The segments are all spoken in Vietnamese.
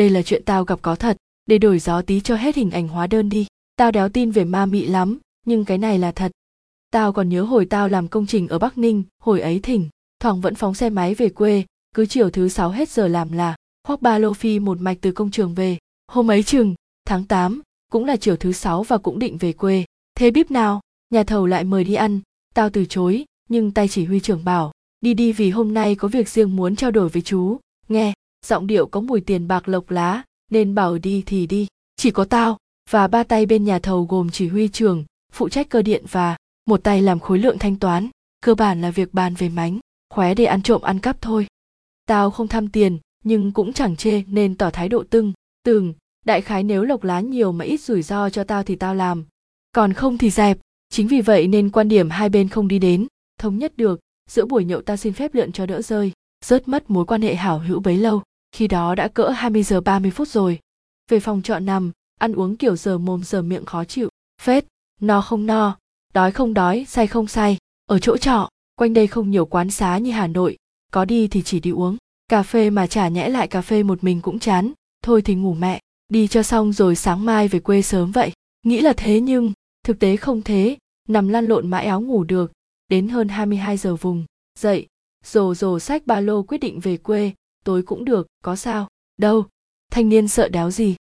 đây là chuyện tao gặp có thật. Để đổi gió tí cho hết hình ảnh hóa đơn đi. Tao đéo tin về ma mị lắm nhưng cái này là thật. Tao còn nhớ hồi tao làm công trình ở bắc ninh hồi ấy thỉnh thoảng vẫn phóng xe máy về quê. Cứ chiều thứ sáu hết giờ làm là khoác ba lô phi một mạch từ công trường về. Hôm ấy chừng tháng 8, cũng là chiều thứ sáu và cũng định về quê. Thế bíp nào nhà thầu lại mời đi ăn. Tao từ chối nhưng tay chỉ huy trưởng bảo đi đi vì hôm nay có việc riêng muốn trao đổi với chú. Nghe giọng điệu có mùi tiền bạc lộc lá, nên bảo đi thì đi, chỉ có tao và ba tay bên nhà thầu gồm chỉ huy trưởng, phụ trách cơ điện và một tay làm khối lượng thanh toán. Cơ bản là việc bàn về mánh, khóe để ăn trộm ăn cắp thôi. Tao không tham tiền, nhưng cũng chẳng chê nên tỏ thái độ tưng, tường, đại khái nếu lộc lá nhiều mà ít rủi ro cho tao thì tao làm. Còn không thì dẹp, chính vì vậy nên quan điểm hai bên không đi đến, thống nhất được. Giữa buổi nhậu ta xin phép lượn cho đỡ rơi, rớt mất mối quan hệ hảo hữu bấy lâu khi đó đã cỡ 20 giờ 30 phút rồi. Về phòng trọ nằm, ăn uống kiểu giờ mồm giờ miệng khó chịu. Phết, no không no, đói không đói, say không say. Ở chỗ trọ, quanh đây không nhiều quán xá như hà nội. Có đi thì chỉ đi uống. Cà phê mà chả nhẽ lại cà phê một mình cũng chán. Thôi thì ngủ mẹ. Đi cho xong rồi sáng mai về quê sớm vậy. Nghĩ là thế nhưng, thực tế không thế. Nằm lăn lộn mãi áo ngủ được. Đến hơn 22 giờ vùng. Dậy, rồ rồ sách ba lô quyết định về quê tối cũng được có sao đâu thanh niên sợ đéo gì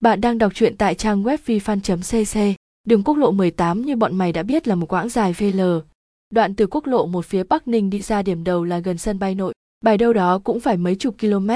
bạn đang đọc truyện tại trang web vifan.cc đường quốc lộ 18 như bọn mày đã biết là một quãng dài VL. Đoạn từ quốc lộ một phía Bắc Ninh đi ra điểm đầu là gần sân bay nội. Bài đâu đó cũng phải mấy chục km,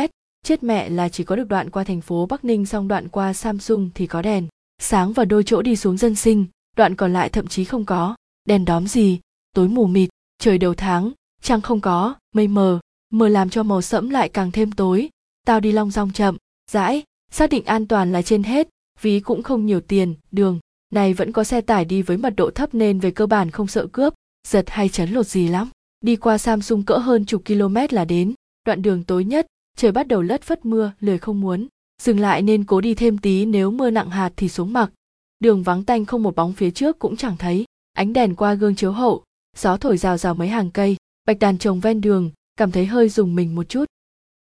chết mẹ là chỉ có được đoạn qua thành phố Bắc Ninh xong đoạn qua Samsung thì có đèn. Sáng và đôi chỗ đi xuống dân sinh, đoạn còn lại thậm chí không có. Đèn đóm gì, tối mù mịt, trời đầu tháng, trăng không có, mây mờ, mờ làm cho màu sẫm lại càng thêm tối. Tao đi long rong chậm, dãi, xác định an toàn là trên hết, ví cũng không nhiều tiền, đường, này vẫn có xe tải đi với mật độ thấp nên về cơ bản không sợ cướp, giật hay chấn lột gì lắm. Đi qua Samsung cỡ hơn chục km là đến, đoạn đường tối nhất, trời bắt đầu lất phất mưa, lười không muốn. Dừng lại nên cố đi thêm tí nếu mưa nặng hạt thì xuống mặc. Đường vắng tanh không một bóng phía trước cũng chẳng thấy, ánh đèn qua gương chiếu hậu, gió thổi rào rào mấy hàng cây, bạch đàn trồng ven đường, cảm thấy hơi dùng mình một chút.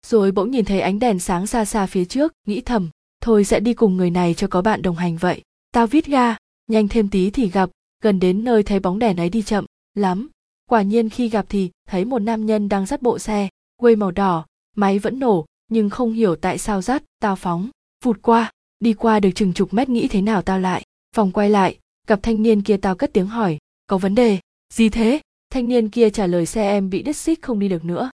Rồi bỗng nhìn thấy ánh đèn sáng xa xa phía trước, nghĩ thầm, thôi sẽ đi cùng người này cho có bạn đồng hành vậy. Tao vít ga nhanh thêm tí thì gặp gần đến nơi thấy bóng đèn ấy đi chậm lắm. Quả nhiên khi gặp thì thấy một nam nhân đang dắt bộ xe quây màu đỏ máy vẫn nổ nhưng không hiểu tại sao dắt tao phóng vụt qua đi qua được chừng chục mét nghĩ thế nào tao lại vòng quay lại gặp thanh niên kia tao cất tiếng hỏi có vấn đề gì thế? Thanh niên kia trả lời xe em bị đứt xích không đi được nữa.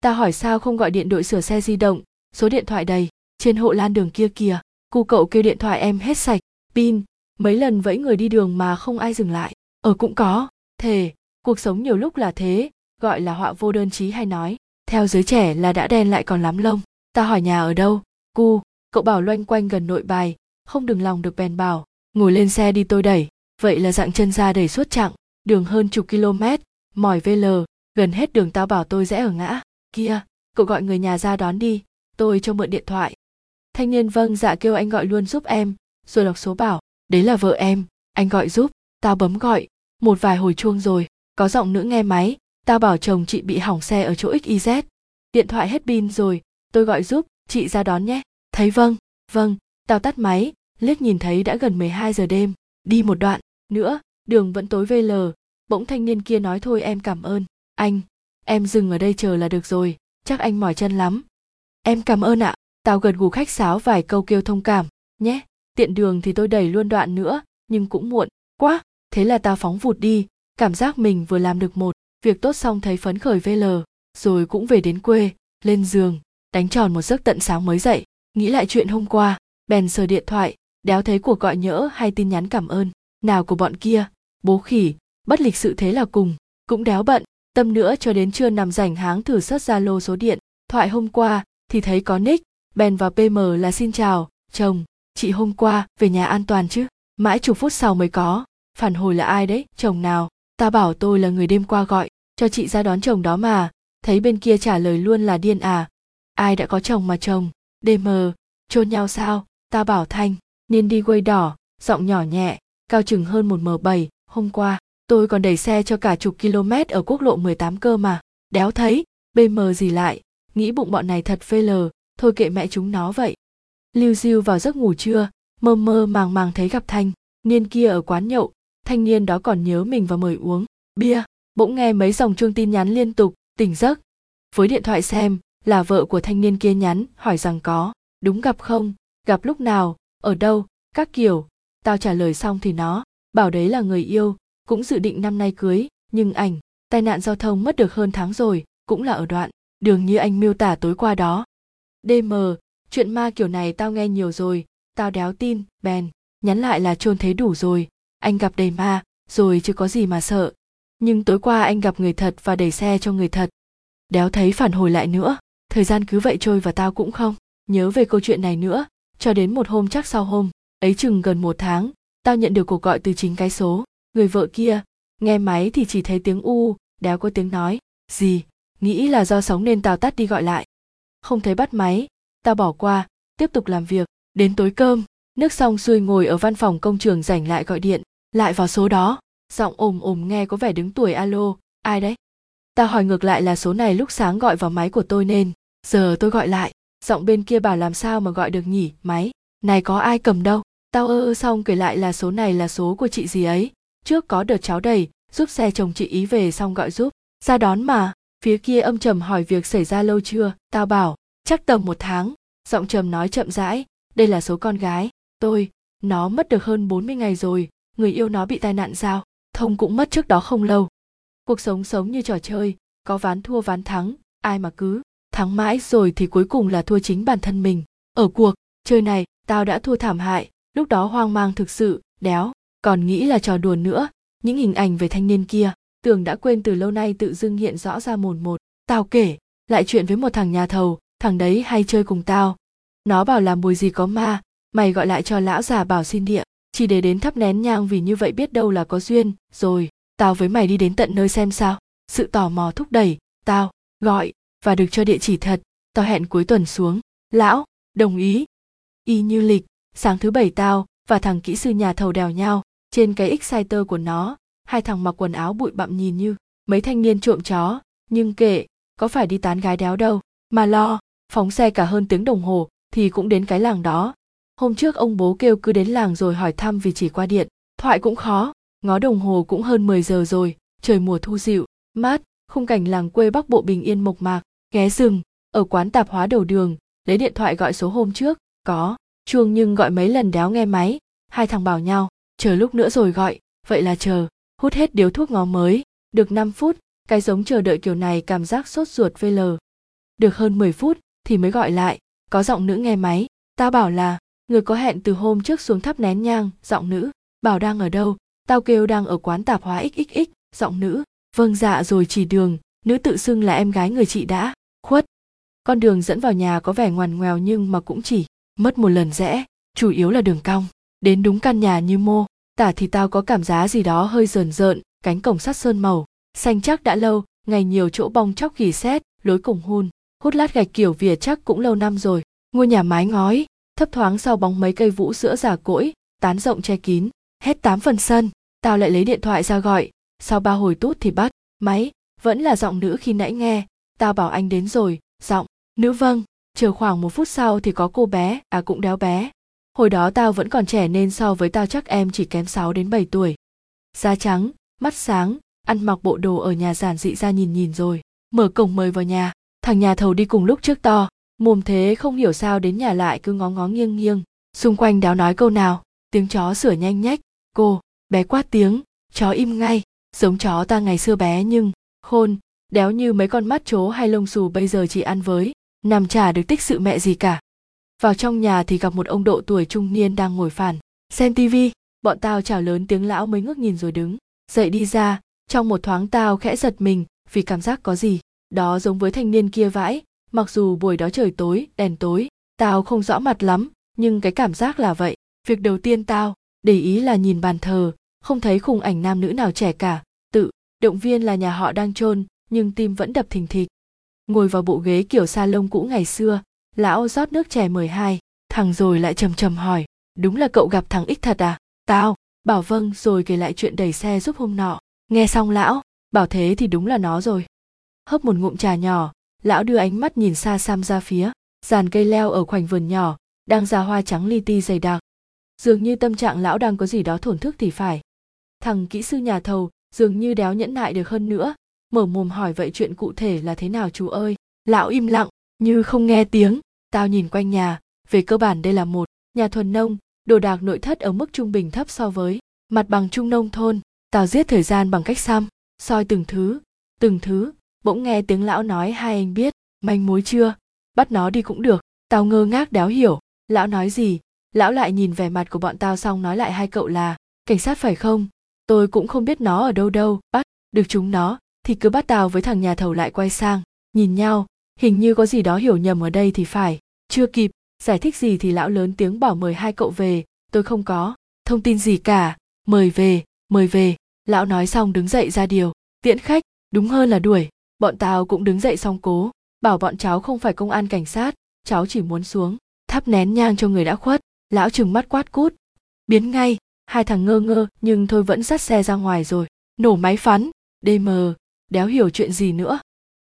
Ta hỏi sao không gọi điện đội sửa xe di động, số điện thoại đầy, trên hộ lan đường kia kìa, cu cậu kêu điện thoại em hết sạch, pin, mấy lần vẫy người đi đường mà không ai dừng lại, ở cũng có, thề, cuộc sống nhiều lúc là thế, gọi là họa vô đơn chí hay nói, theo giới trẻ là đã đen lại còn lắm lông, ta hỏi nhà ở đâu, cu, cậu bảo loanh quanh gần nội bài, không đừng lòng được bèn bảo, ngồi lên xe đi tôi đẩy, vậy là dạng chân ra đẩy suốt chặng, đường hơn chục km mỏi vl gần hết đường tao bảo tôi rẽ ở ngã. Kia cậu gọi người nhà ra đón đi, tôi cho mượn điện thoại. Thanh niên vâng dạ kêu anh gọi luôn giúp em, rồi đọc số bảo, đấy là vợ em, anh gọi giúp, tao bấm gọi, một vài hồi chuông rồi, có giọng nữ nghe máy, tao bảo chồng chị bị hỏng xe ở chỗ xyz điện thoại hết pin rồi, tôi gọi giúp, chị ra đón nhé. Thấy vâng vâng tao tắt máy, liếc nhìn thấy đã gần 12 giờ đêm, đi một đoạn, nữa, đường vẫn tối vl bỗng thanh niên kia nói thôi em cảm ơn. Anh, em dừng ở đây chờ là được rồi, chắc anh mỏi chân lắm. Em cảm ơn ạ, tao gật gù khách sáo vài câu kêu thông cảm, nhé. Tiện đường thì tôi đẩy luôn đoạn nữa, nhưng cũng muộn quá, thế là tao phóng vụt đi, cảm giác mình vừa làm được một việc tốt xong thấy phấn khởi vl rồi cũng về đến quê, lên giường, đánh tròn một giấc tận sáng mới dậy. Nghĩ lại chuyện hôm qua, bèn sờ điện thoại, đéo thấy cuộc gọi nhỡ hay tin nhắn cảm ơn, nào của bọn kia, bố khỉ bất lịch sự thế là cùng, cũng đéo bận. Tâm nữa cho đến trưa nằm rảnh háng thử sất zalo số điện. Thoại hôm qua, thì thấy có nick bèn vào pm là xin chào, chồng, chị hôm qua về nhà an toàn chứ? Mãi chục phút sau mới có. Phản hồi là ai đấy? Chồng nào, ta bảo tôi là người đêm qua gọi, cho chị ra đón chồng đó mà. Thấy bên kia trả lời luôn là điên à. Ai đã có chồng mà chồng? Dm chôn nhau sao? Ta bảo thanh, nên đi quay đỏ. Giọng nhỏ nhẹ, cao chừng hơn một m bảy, hôm qua tôi còn đẩy xe cho cả chục km ở quốc lộ 18 cơ mà. Đéo thấy bm gì lại. Nghĩ bụng bọn này thật phê lờ. Thôi kệ mẹ chúng nó vậy. Lưu diêu vào giấc ngủ trưa, mơ mơ màng màng thấy gặp thanh, niên kia ở quán nhậu. Thanh niên đó còn nhớ mình và mời uống bia. Bỗng nghe mấy dòng chuông tin nhắn liên tục, tỉnh giấc. Với điện thoại xem, là vợ của thanh niên kia nhắn, hỏi rằng có, đúng gặp không, gặp lúc nào, ở đâu, các kiểu. Tao trả lời xong thì nó, bảo đấy là người yêu cũng dự định năm nay cưới, nhưng ảnh, tai nạn giao thông mất được hơn tháng rồi, cũng là ở đoạn, đường như anh miêu tả tối qua đó. Dm chuyện ma kiểu này tao nghe nhiều rồi, tao đéo tin, bèn, nhắn lại là chôn thấy đủ rồi, anh gặp đầy ma, rồi chứ có gì mà sợ. Nhưng tối qua anh gặp người thật và đẩy xe cho người thật. Đéo thấy phản hồi lại nữa, thời gian cứ vậy trôi và tao cũng không nhớ về câu chuyện này nữa, cho đến một hôm chắc sau hôm, ấy chừng gần một tháng, tao nhận được cuộc gọi từ chính cái số người vợ kia, nghe máy thì chỉ thấy tiếng u, đéo có tiếng nói gì nghĩ là do sóng nên tao tắt đi gọi lại. Không thấy bắt máy, tao bỏ qua, tiếp tục làm việc. Đến tối cơm, nước xong xuôi ngồi ở văn phòng công trường rảnh lại gọi điện, lại vào số đó. Giọng ồm ồm nghe có vẻ đứng tuổi alo, ai đấy? Tao hỏi ngược lại là số này lúc sáng gọi vào máy của tôi nên, giờ tôi gọi lại. Giọng bên kia bảo làm sao mà gọi được nhỉ, máy, này có ai cầm đâu? Tao ơ ơ xong kể lại là số này là số của chị gì ấy trước có đợt cháu đầy, giúp xe chồng chị ý về xong gọi giúp. Ra đón mà, phía kia âm trầm hỏi việc xảy ra lâu chưa, tao bảo, chắc tầm một tháng. Giọng trầm nói chậm rãi, đây là số con gái, tôi, nó mất được hơn 40 ngày rồi, người yêu nó bị tai nạn sao? Thông cũng mất trước đó không lâu. Cuộc sống sống như trò chơi, có ván thua ván thắng, ai mà cứ thắng mãi rồi thì cuối cùng là thua chính bản thân mình. Ở cuộc, chơi này, tao đã thua thảm hại, lúc đó hoang mang thực sự, đéo còn nghĩ là trò đùa nữa. Những hình ảnh về thanh niên kia, tưởng đã quên từ lâu nay tự dưng hiện rõ ra mồn một. Tao kể, lại chuyện với một thằng nhà thầu, thằng đấy hay chơi cùng tao. Nó bảo làm mùi gì có ma, mày gọi lại cho lão già bảo xin địa. Chỉ để đến thắp nén nhang vì như vậy biết đâu là có duyên. Rồi, tao với mày đi đến tận nơi xem sao. Sự tò mò thúc đẩy, tao gọi, và được cho địa chỉ thật. Tao hẹn cuối tuần xuống. Lão, đồng ý. Y như lịch, sáng thứ bảy tao và thằng kỹ sư nhà thầu đèo nhau trên cái exciter của nó, hai thằng mặc quần áo bụi bặm nhìn như mấy thanh niên trộm chó. Nhưng kệ, có phải đi tán gái đéo đâu? Mà lo, phóng xe cả hơn tiếng đồng hồ thì cũng đến cái làng đó. Hôm trước ông bố kêu cứ đến làng rồi hỏi thăm vì chỉ qua điện. Thoại cũng khó, ngó đồng hồ cũng hơn 10 giờ rồi, trời mùa thu dịu, mát, khung cảnh làng quê bắc bộ bình yên mộc mạc, ghé rừng, ở quán tạp hóa đầu đường, lấy điện thoại gọi số hôm trước, có, chuông nhưng gọi mấy lần đéo nghe máy, hai thằng bảo nhau chờ lúc nữa rồi gọi. Vậy là chờ. Hút hết điếu thuốc ngó mới. Được 5 phút, cái giống chờ đợi kiểu này cảm giác sốt ruột vl được hơn 10 phút thì mới gọi lại. Có giọng nữ nghe máy. Tao bảo là, người có hẹn từ hôm trước xuống thắp nén nhang, giọng nữ. Bảo đang ở đâu? Tao kêu đang ở quán tạp hóa xxx giọng nữ. Vâng dạ rồi chỉ đường. Nữ tự xưng là em gái người chị đã. Khuất. Con đường dẫn vào nhà có vẻ ngoằn ngoèo nhưng mà cũng chỉ mất một lần rẽ. Chủ yếu là đường cong đến đúng căn nhà như mô. Tả thì tao có cảm giá gì đó hơi rờn rợn, cánh cổng sắt sơn màu. Xanh chắc đã lâu, ngày nhiều chỗ bong chóc gỉ xét lối cổng hun. Hút lát gạch kiểu vỉa chắc cũng lâu năm rồi. Ngôi nhà mái ngói, thấp thoáng sau bóng mấy cây vũ sữa già cỗi, tán rộng che kín, hết tám phần sân. Tao lại lấy điện thoại ra gọi. Sau ba hồi tút thì bắt, máy, vẫn là giọng nữ khi nãy nghe. Tao bảo anh đến rồi, giọng, nữ vâng. Chờ khoảng một phút sau thì có cô bé à cũng đéo bé hồi đó tao vẫn còn trẻ nên so với tao chắc em chỉ kém 6 đến 7 tuổi. Da trắng, mắt sáng, ăn mặc bộ đồ ở nhà giản dị ra nhìn nhìn rồi. Mở cổng mời vào nhà. Thằng nhà thầu đi cùng lúc trước to. Mồm thế không hiểu sao đến nhà lại cứ ngó ngó nghiêng nghiêng. Xung quanh đáo nói câu nào, tiếng chó sửa nhanh nhách. Cô, bé quát tiếng, chó im ngay. Giống chó ta ngày xưa bé nhưng, khôn, đéo như mấy con mắt chố hay lông xù bây giờ chỉ ăn với. Nằm chả được tích sự mẹ gì cả vào trong nhà thì gặp một ông độ tuổi trung niên đang ngồi phản xem tivi bọn tao chào lớn tiếng lão mới ngước nhìn rồi đứng. Dậy đi ra, trong một thoáng tao khẽ giật mình, vì cảm giác có gì. Đó giống với thanh niên kia vãi, mặc dù buổi đó trời tối, đèn tối, tao không rõ mặt lắm, nhưng cái cảm giác là vậy. Việc đầu tiên tao, để ý là nhìn bàn thờ, không thấy khung ảnh nam nữ nào trẻ cả. Tự, động viên là nhà họ đang chôn, nhưng tim vẫn đập thình thịch. Ngồi vào bộ ghế kiểu sa lông cũ ngày xưa lão rót nước chè mười hai. Thằng rồi lại trầm trầm hỏi, đúng là cậu gặp thằng ích thật à? Tao, bảo vâng rồi kể lại chuyện đẩy xe giúp hôm nọ. Nghe xong lão, bảo thế thì đúng là nó rồi. Hấp một ngụm trà nhỏ, lão đưa ánh mắt nhìn xa xăm ra phía, dàn cây leo ở khoảnh vườn nhỏ, đang ra hoa trắng li ti dày đặc. Dường như tâm trạng lão đang có gì đó thổn thức thì phải. Thằng kỹ sư nhà thầu dường như đéo nhẫn nại được hơn nữa, mở mồm hỏi vậy chuyện cụ thể là thế nào chú ơi? Lão im lặng, như không nghe tiếng tao nhìn quanh nhà. Về cơ bản đây là một nhà thuần nông, đồ đạc nội thất ở mức trung bình thấp so với mặt bằng trung nông thôn. Tao giết thời gian bằng cách xăm, soi từng thứ từng thứ. Bỗng nghe tiếng lão nói, hai anh biết, manh mối chưa? Bắt nó đi cũng được. Tao ngơ ngác đéo hiểu. Lão nói gì? Lão lại nhìn vẻ mặt của bọn tao xong nói lại hai cậu là, cảnh sát phải không? Tôi cũng không biết nó ở đâu đâu. Bắt được chúng nó, thì cứ bắt tao với thằng nhà thầu lại quay sang, nhìn nhau. Hình như có gì đó hiểu nhầm ở đây thì phải chưa kịp, giải thích gì thì lão lớn tiếng bảo mời hai cậu về. Tôi không có thông tin gì cả. Mời về mời về. Lão nói xong đứng dậy ra điều. Tiễn khách, đúng hơn là đuổi. Bọn tao cũng đứng dậy xong cố. Bảo bọn cháu không phải công an cảnh sát. Cháu chỉ muốn xuống, thắp nén nhang cho người đã khuất. Lão trừng mắt quát cút. Biến ngay. Hai thằng ngơ ngơ, nhưng thôi vẫn dắt xe ra ngoài rồi. Nổ máy phắn. Dm đéo hiểu chuyện gì nữa?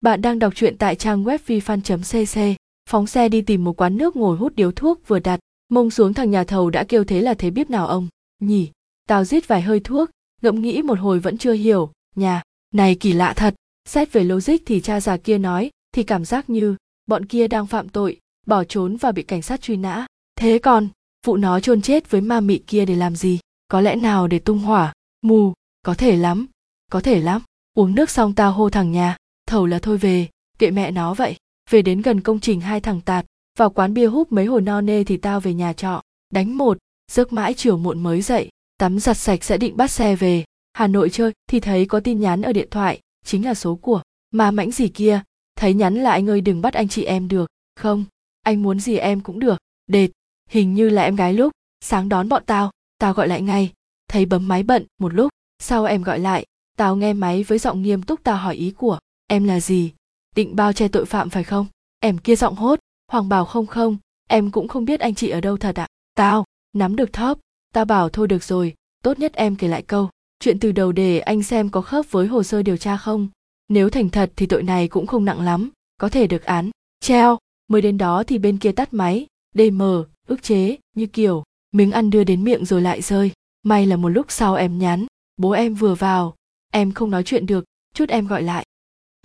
Bạn đang đọc truyện tại trang web vifan.cc phóng xe đi tìm một quán nước ngồi hút điếu thuốc vừa đặt, mông xuống thằng nhà thầu đã kêu thế là thế biết nào ông? Nhỉ, tao rít vài hơi thuốc, ngẫm nghĩ một hồi vẫn chưa hiểu. Nhà, này kỳ lạ thật, xét về logic thì cha già kia nói, thì cảm giác như, bọn kia đang phạm tội, bỏ trốn và bị cảnh sát truy nã. Thế còn vụ nó chôn chết với ma mị kia để làm gì? Có lẽ nào để tung hỏa? Mù, có thể lắm, có thể lắm. Uống nước xong tao hô thằng nhà, thầu là thôi về, kệ mẹ nó vậy về đến gần công trình hai thằng tạt vào quán bia húp mấy hồi no nê thì tao về nhà trọ, đánh một, giấc mãi chiều muộn mới dậy, tắm giặt sạch sẽ định bắt xe về. Hà nội chơi, thì thấy có tin nhắn ở điện thoại, chính là số của mà mãnh gì kia, thấy nhắn là anh ơi đừng bắt anh chị em được. Không, anh muốn gì em cũng được, đệt, hình như là em gái lúc, sáng đón bọn tao tao gọi lại ngay. Thấy bấm máy bận, một lúc, sau em gọi lại, tao nghe máy với giọng nghiêm túc tao hỏi ý của, em là gì? Định bao che tội phạm phải không? Em kia giọng hốt, hoàng bảo không không, em cũng không biết anh chị ở đâu thật ạ. À? tao, nắm được thóp, tao bảo thôi được rồi, tốt nhất em kể lại câu, chuyện từ đầu để anh xem có khớp với hồ sơ điều tra không? Nếu thành thật thì tội này cũng không nặng lắm, có thể được án. Treo, mới đến đó thì bên kia tắt máy dm ức chế, như kiểu, miếng ăn đưa đến miệng rồi lại rơi. May là một lúc sau em nhắn, bố em vừa vào, em không nói chuyện được, chút em gọi lại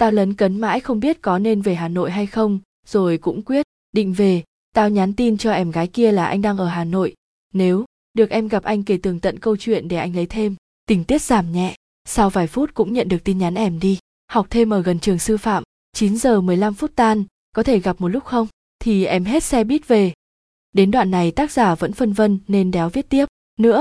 tao lấn cấn mãi không biết có nên về hà nội hay không, rồi cũng quyết định về. Tao nhắn tin cho em gái kia là anh đang ở hà nội. Nếu được em gặp anh kể tường tận câu chuyện để anh lấy thêm. Tình tiết giảm nhẹ. Sau vài phút cũng nhận được tin nhắn em đi. Học thêm ở gần trường sư phạm. 9 giờ 15 phút tan. Có thể gặp một lúc không? Thì em hết xe buýt về. Đến đoạn này tác giả vẫn phân vân nên đéo viết tiếp. Nữa